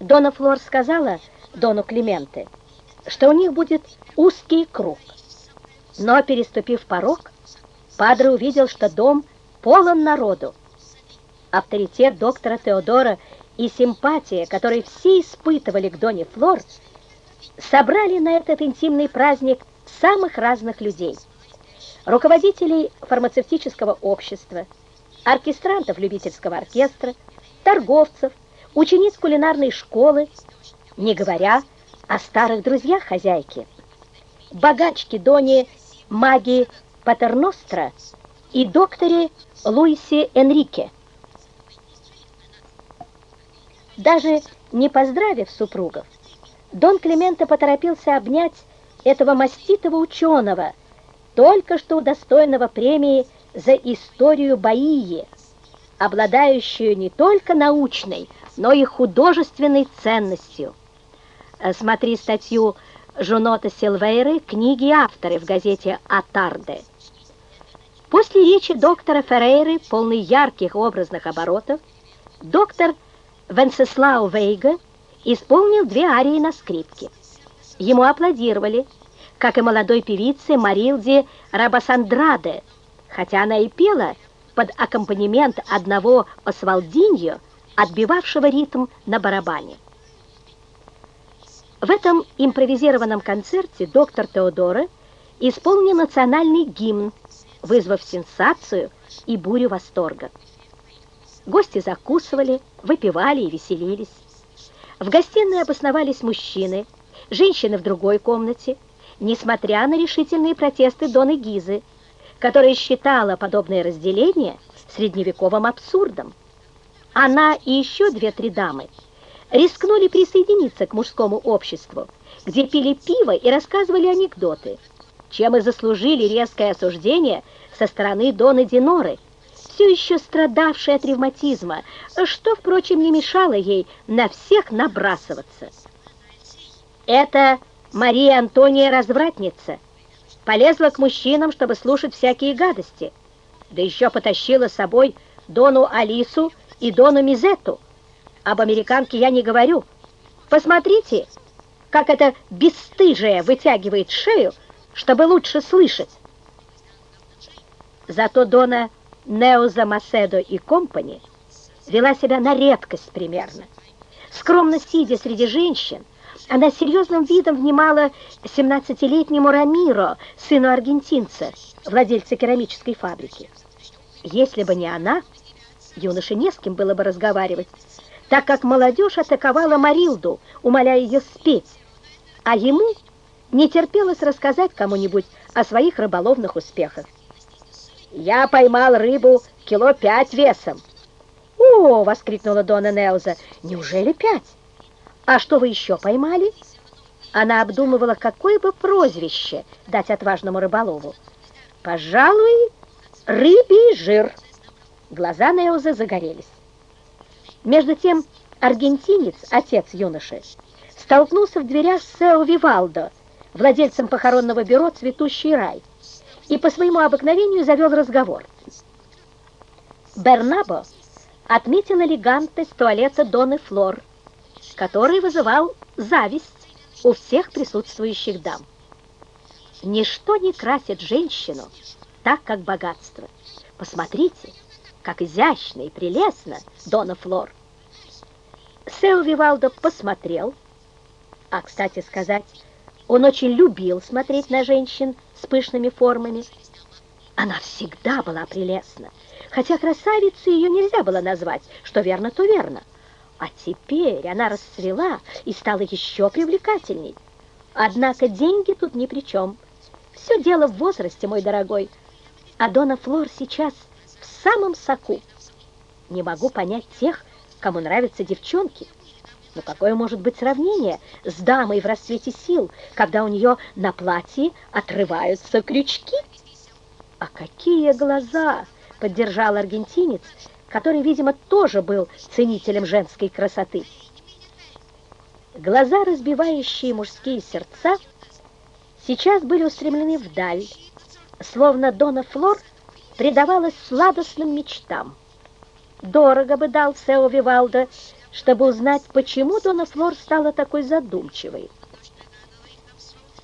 Дона Флор сказала Дону Клименте, что у них будет узкий круг. Но, переступив порог, Падре увидел, что дом полон народу. Авторитет доктора Теодора и симпатия, которые все испытывали к Доне Флор, собрали на этот интимный праздник самых разных людей. Руководителей фармацевтического общества, оркестрантов любительского оркестра, торговцев, учениц кулинарной школы, не говоря о старых друзьях хозяйки, богачке Доне Маги Патерностра и докторе Луисе Энрике. Даже не поздравив супругов, Дон Клименто поторопился обнять этого маститого ученого, только что удостоенного премии за историю Баии, обладающую не только научной, но и художественной ценностью. Смотри статью Жунота Силвейры «Книги и авторы» в газете «Атарде». После речи доктора Феррейры, полной ярких образных оборотов, доктор Венцеслау Вейга исполнил две арии на скрипке. Ему аплодировали, как и молодой певице Марилде Рабасандраде, хотя она и пела под аккомпанемент одного Освалдиньо, отбивавшего ритм на барабане. В этом импровизированном концерте доктор Теодора исполнил национальный гимн, вызвав сенсацию и бурю восторга. Гости закусывали, выпивали и веселились. В гостиной обосновались мужчины, женщины в другой комнате, несмотря на решительные протесты Доны Гизы, которая считала подобное разделение средневековым абсурдом. Она и еще две-три дамы рискнули присоединиться к мужскому обществу, где пили пиво и рассказывали анекдоты, чем и заслужили резкое осуждение со стороны Доны Диноры, все еще страдавшей от ревматизма, что, впрочем, не мешало ей на всех набрасываться. Это Мария Антония развратница, полезла к мужчинам, чтобы слушать всякие гадости, да еще потащила с собой Дону Алису и Дону Мизетту. Об американке я не говорю. Посмотрите, как эта бесстыжая вытягивает шею, чтобы лучше слышать. Зато Дона Неоза Маседо и компани вела себя на редкость примерно. Скромно сидя среди женщин, она серьезным видом внимала 17-летнему Рамиро, сыну аргентинца, владельца керамической фабрики. Если бы не она, юноше не с кем было бы разговаривать, так как молодежь атаковала Марилду, умоляя ее спеть, а ему не терпелось рассказать кому-нибудь о своих рыболовных успехах. «Я поймал рыбу кило пять весом». «О!» — воскликнула Дона Неуза. «Неужели пять? А что вы еще поймали?» Она обдумывала, какое бы прозвище дать отважному рыболову. «Пожалуй, рыбий жир». Глаза Неуза загорелись. Между тем аргентинец, отец юноши, столкнулся в дверях с Сео Вивалдо, владельцем похоронного бюро «Цветущий рай», и по своему обыкновению завел разговор. Бернабо отметил элегантность туалета Доны Флор, который вызывал зависть у всех присутствующих дам. Ничто не красит женщину так, как богатство. Посмотрите, как изящно и прелестно Дона Флор. Сео Вивалдо посмотрел, а, кстати сказать, он очень любил смотреть на женщин с пышными формами. Она всегда была прелестна, хотя красавицей ее нельзя было назвать, что верно, то верно. А теперь она расцвела и стала еще привлекательней. Однако деньги тут ни при чем. Все дело в возрасте, мой дорогой. А Дона Флор сейчас в самом соку. Не могу понять тех, кому нравятся девчонки. Но какое может быть сравнение с дамой в расцвете сил, когда у нее на платье отрываются крючки? А какие глаза! Поддержал аргентинец, который, видимо, тоже был ценителем женской красоты. Глаза, разбивающие мужские сердца, сейчас были устремлены вдаль, словно Дона Флор предавалась сладостным мечтам. Дорого бы дал Сео Вивалдо чтобы узнать, почему Дона Флор стала такой задумчивой.